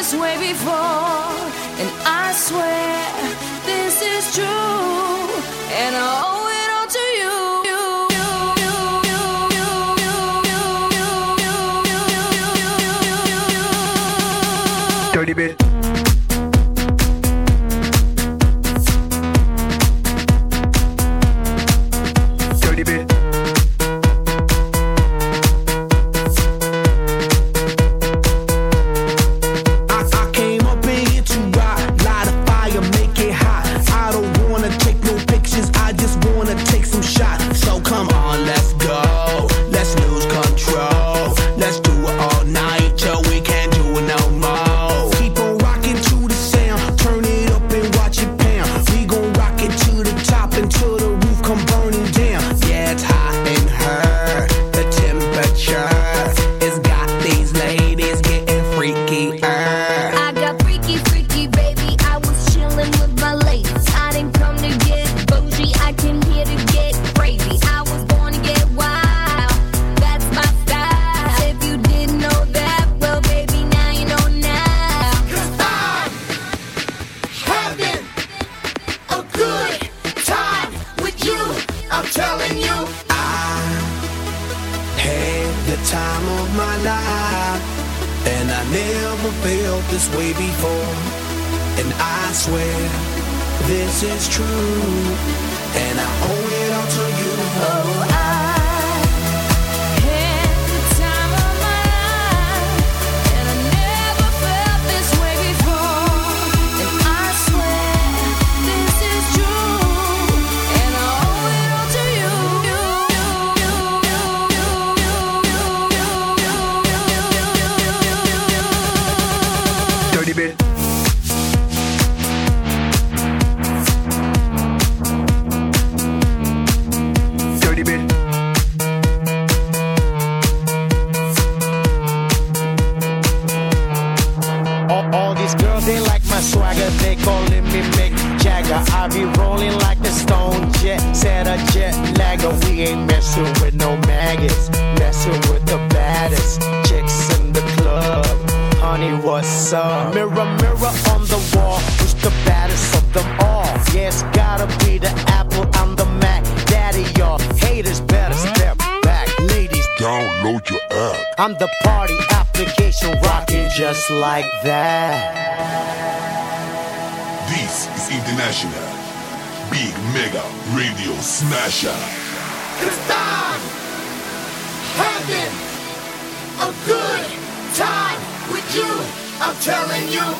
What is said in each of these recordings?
this way before, and I swear this is true. And all like that. This is International Big Mega Radio Smasher. Cause I'm having a good time with you. I'm telling you.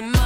you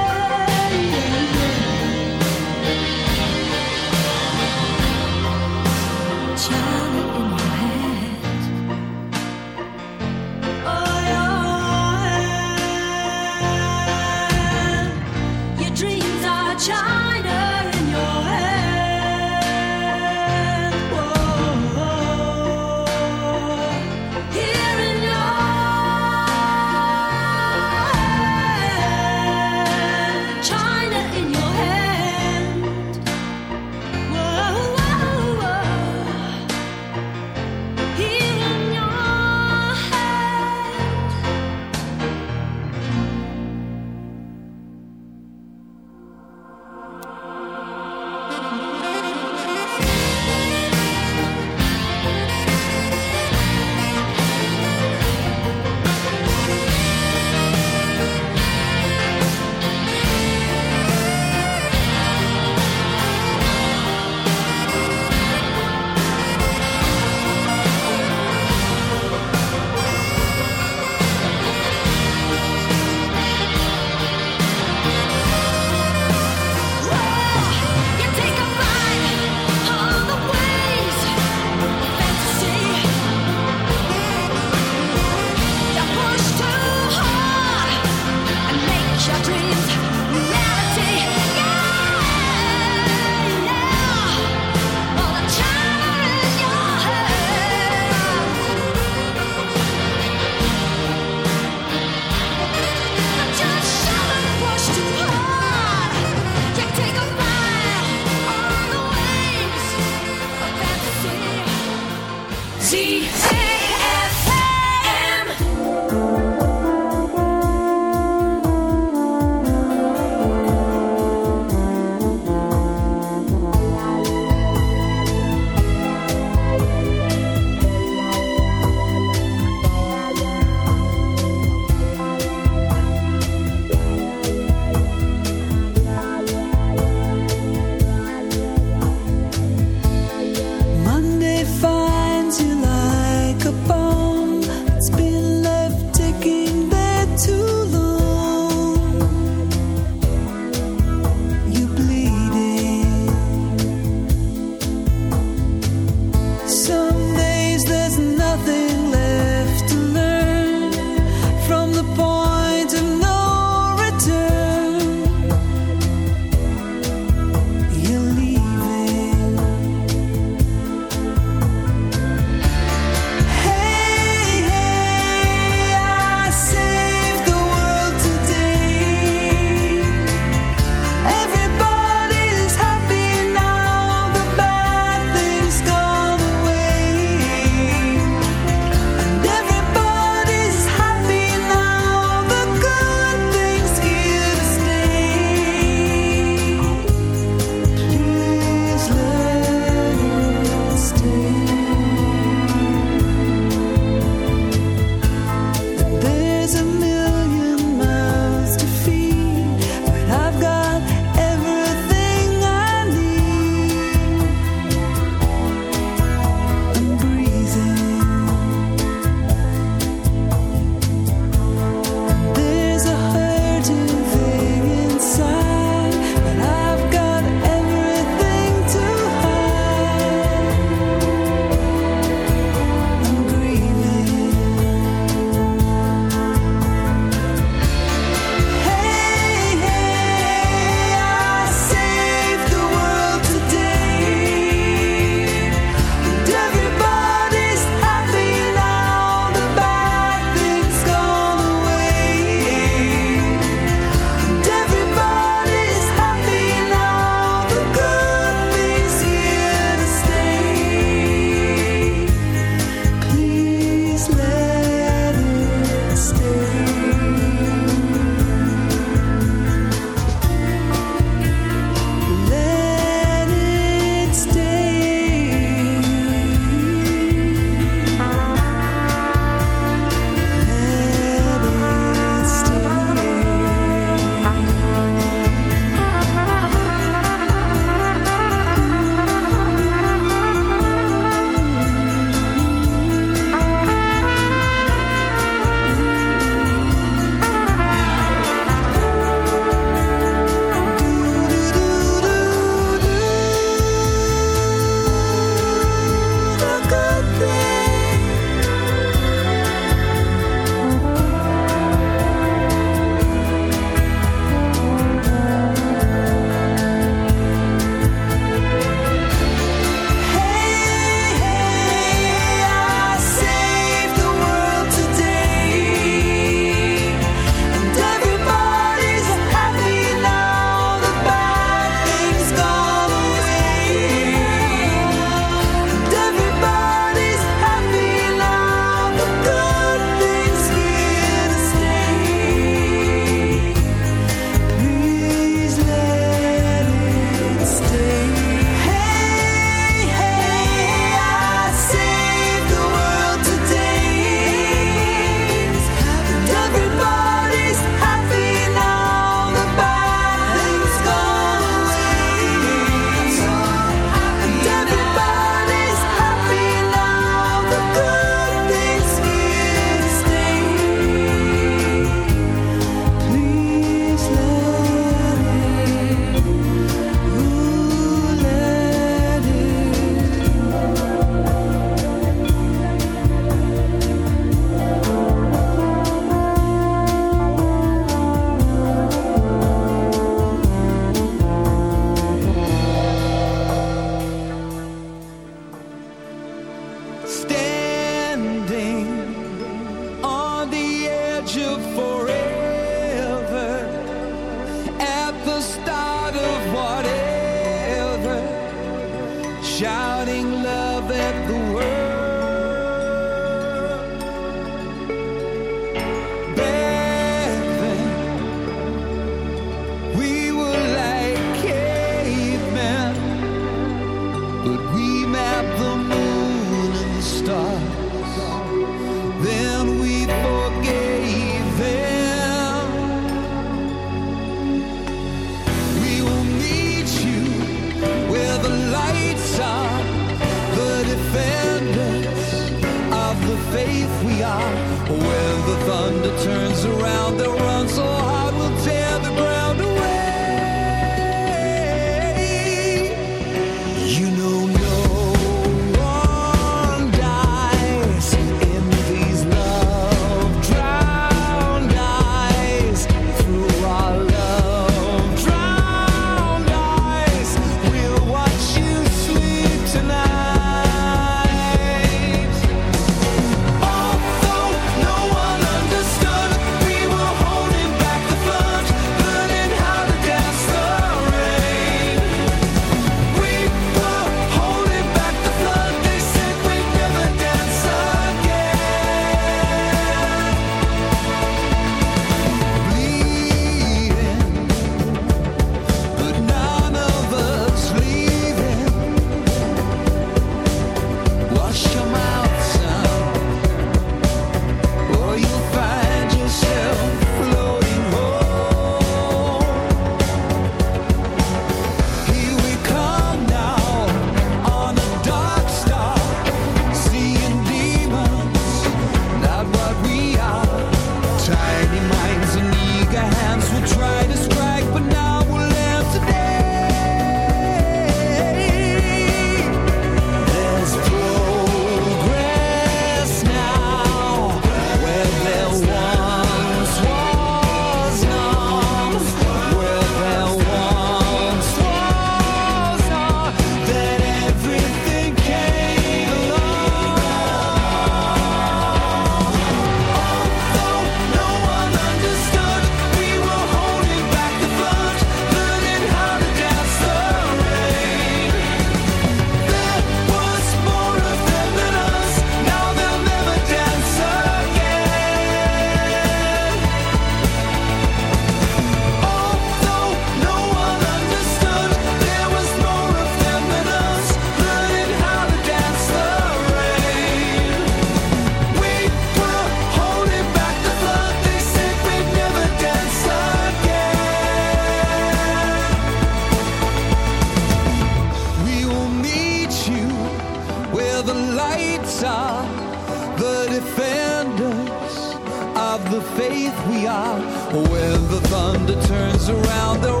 around the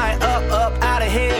fly up, up out of here.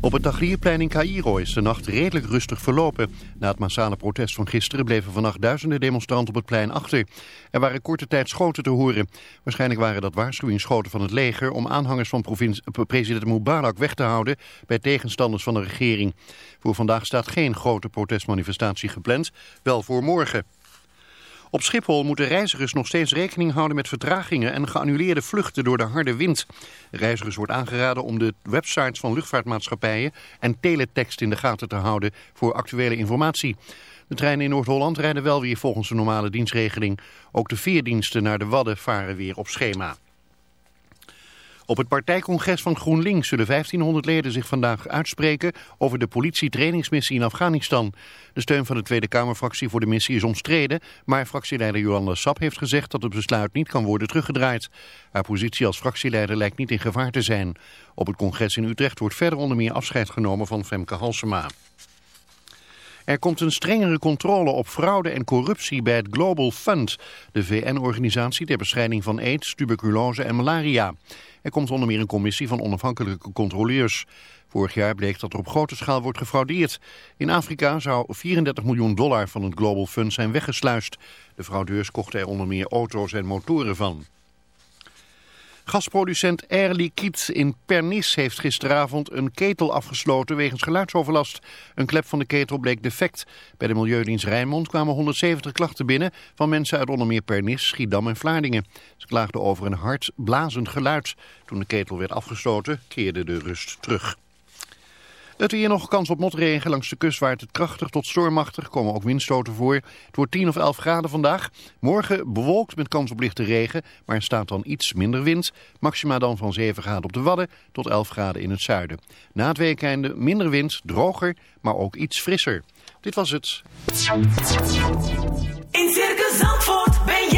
Op het Tahrirplein in Cairo is de nacht redelijk rustig verlopen. Na het massale protest van gisteren bleven vannacht duizenden demonstranten op het plein achter. Er waren korte tijd schoten te horen. Waarschijnlijk waren dat waarschuwingsschoten van het leger om aanhangers van president Mubarak weg te houden bij tegenstanders van de regering. Voor vandaag staat geen grote protestmanifestatie gepland, wel voor morgen. Op Schiphol moeten reizigers nog steeds rekening houden met vertragingen en geannuleerde vluchten door de harde wind. Reizigers wordt aangeraden om de websites van luchtvaartmaatschappijen en teletext in de gaten te houden voor actuele informatie. De treinen in Noord-Holland rijden wel weer volgens de normale dienstregeling. Ook de veerdiensten naar de Wadden varen weer op schema. Op het partijcongres van GroenLinks zullen 1500 leden zich vandaag uitspreken over de politietrainingsmissie in Afghanistan. De steun van de Tweede Kamerfractie voor de missie is omstreden, maar fractieleider Jolanda Sap heeft gezegd dat het besluit niet kan worden teruggedraaid. Haar positie als fractieleider lijkt niet in gevaar te zijn. Op het congres in Utrecht wordt verder onder meer afscheid genomen van Femke Halsema. Er komt een strengere controle op fraude en corruptie bij het Global Fund, de VN-organisatie ter bestrijding van aids, tuberculose en malaria. Er komt onder meer een commissie van onafhankelijke controleurs. Vorig jaar bleek dat er op grote schaal wordt gefraudeerd. In Afrika zou 34 miljoen dollar van het Global Fund zijn weggesluist. De fraudeurs kochten er onder meer auto's en motoren van. Gasproducent Air Liquide in Pernis heeft gisteravond een ketel afgesloten wegens geluidsoverlast. Een klep van de ketel bleek defect. Bij de Milieudienst Rijnmond kwamen 170 klachten binnen van mensen uit onder meer Pernis, Schiedam en Vlaardingen. Ze klaagden over een hard blazend geluid. Toen de ketel werd afgesloten keerde de rust terug. Het weer nog kans op motregen. Langs de kust waait het krachtig tot stormachtig. Komen ook windstoten voor. Het wordt 10 of 11 graden vandaag. Morgen bewolkt met kans op lichte regen. Maar er staat dan iets minder wind. Maxima dan van 7 graden op de Wadden tot 11 graden in het zuiden. Na het weekende minder wind, droger, maar ook iets frisser. Dit was het. In Circus Zandvoort ben artiest.